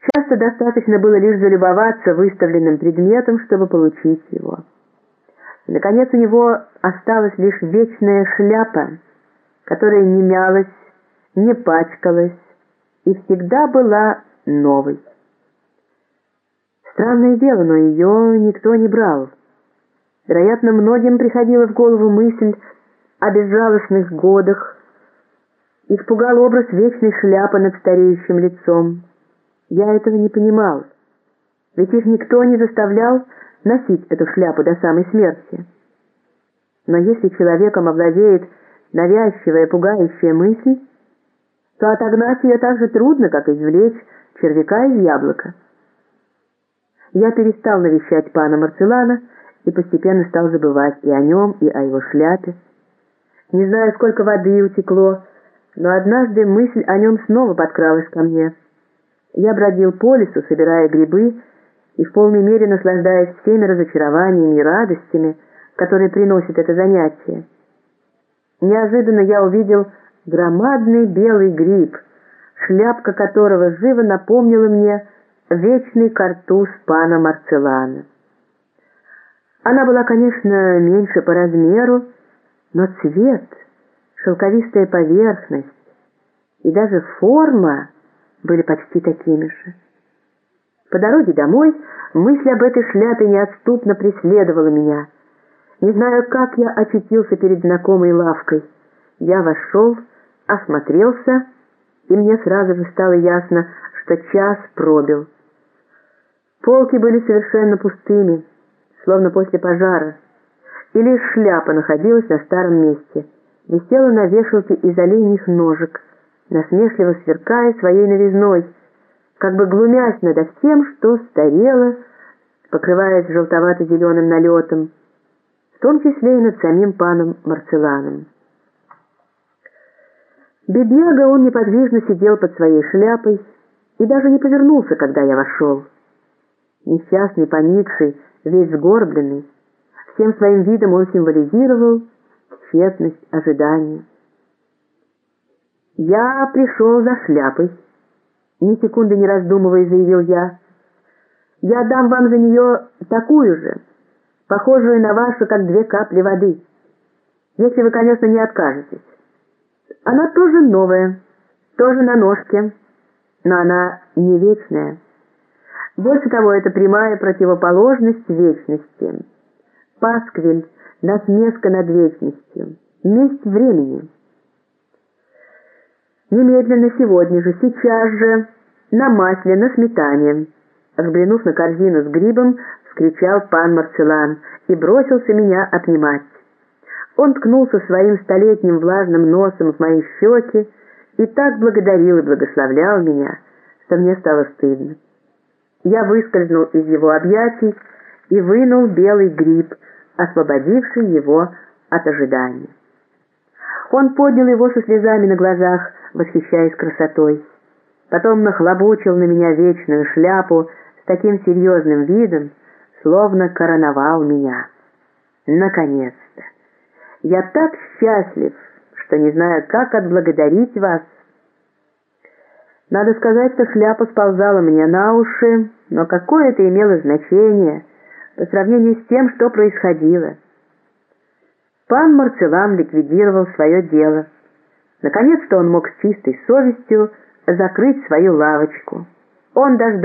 Часто достаточно было лишь залюбоваться выставленным предметом, чтобы получить его. И, наконец, у него осталась лишь вечная шляпа, которая не мялась, не пачкалась и всегда была новой. Странное дело, но ее никто не брал. Вероятно, многим приходила в голову мысль о безжалостных годах, их пугал образ вечной шляпы над стареющим лицом. Я этого не понимал, ведь их никто не заставлял носить эту шляпу до самой смерти. Но если человеком овладеет навязчивая, пугающая мысль, то отогнать ее так же трудно, как извлечь червяка из яблока. Я перестал навещать пана Марцелана и постепенно стал забывать и о нем, и о его шляпе. Не знаю, сколько воды утекло, но однажды мысль о нем снова подкралась ко мне. Я бродил по лесу, собирая грибы, и в полной мере наслаждаясь всеми разочарованиями и радостями, которые приносит это занятие. Неожиданно я увидел громадный белый гриб, шляпка которого живо напомнила мне вечный картуз пана Марцелана. Она была, конечно, меньше по размеру, но цвет, шелковистая поверхность и даже форма были почти такими же. По дороге домой мысль об этой шляпе неотступно преследовала меня. Не знаю, как я очутился перед знакомой лавкой. Я вошел, осмотрелся, и мне сразу же стало ясно, что час пробил. Полки были совершенно пустыми, словно после пожара, и лишь шляпа находилась на старом месте, висела на вешалке из оленьих ножек, насмешливо сверкая своей новизной, как бы глумясь над всем, что старело, покрываясь желтовато-зеленым налетом, в том числе и над самим паном Марцеланом. Бедняга он неподвижно сидел под своей шляпой и даже не повернулся, когда я вошел. Несчастный, поникший, весь сгорбленный, всем своим видом он символизировал тщетность ожидания. «Я пришел за шляпой», — ни секунды не раздумывая заявил я. «Я дам вам за нее такую же, похожую на вашу, как две капли воды, если вы, конечно, не откажетесь. Она тоже новая, тоже на ножке, но она не вечная». Больше того, это прямая противоположность вечности. Пасквиль — насмешка над вечностью, месть времени. Немедленно, сегодня же, сейчас же, на масле, на сметане. Взглянув на корзину с грибом, вскричал пан Марцелан и бросился меня обнимать. Он ткнулся своим столетним влажным носом в мои щеки и так благодарил и благословлял меня, что мне стало стыдно. Я выскользнул из его объятий и вынул белый гриб, освободивший его от ожидания. Он поднял его со слезами на глазах, восхищаясь красотой. Потом нахлобучил на меня вечную шляпу с таким серьезным видом, словно короновал меня. Наконец-то! Я так счастлив, что не знаю, как отблагодарить вас надо сказать, что шляпа сползала мне на уши, но какое это имело значение по сравнению с тем, что происходило. Пан Марцелан ликвидировал свое дело. Наконец-то он мог с чистой совестью закрыть свою лавочку. Он дождался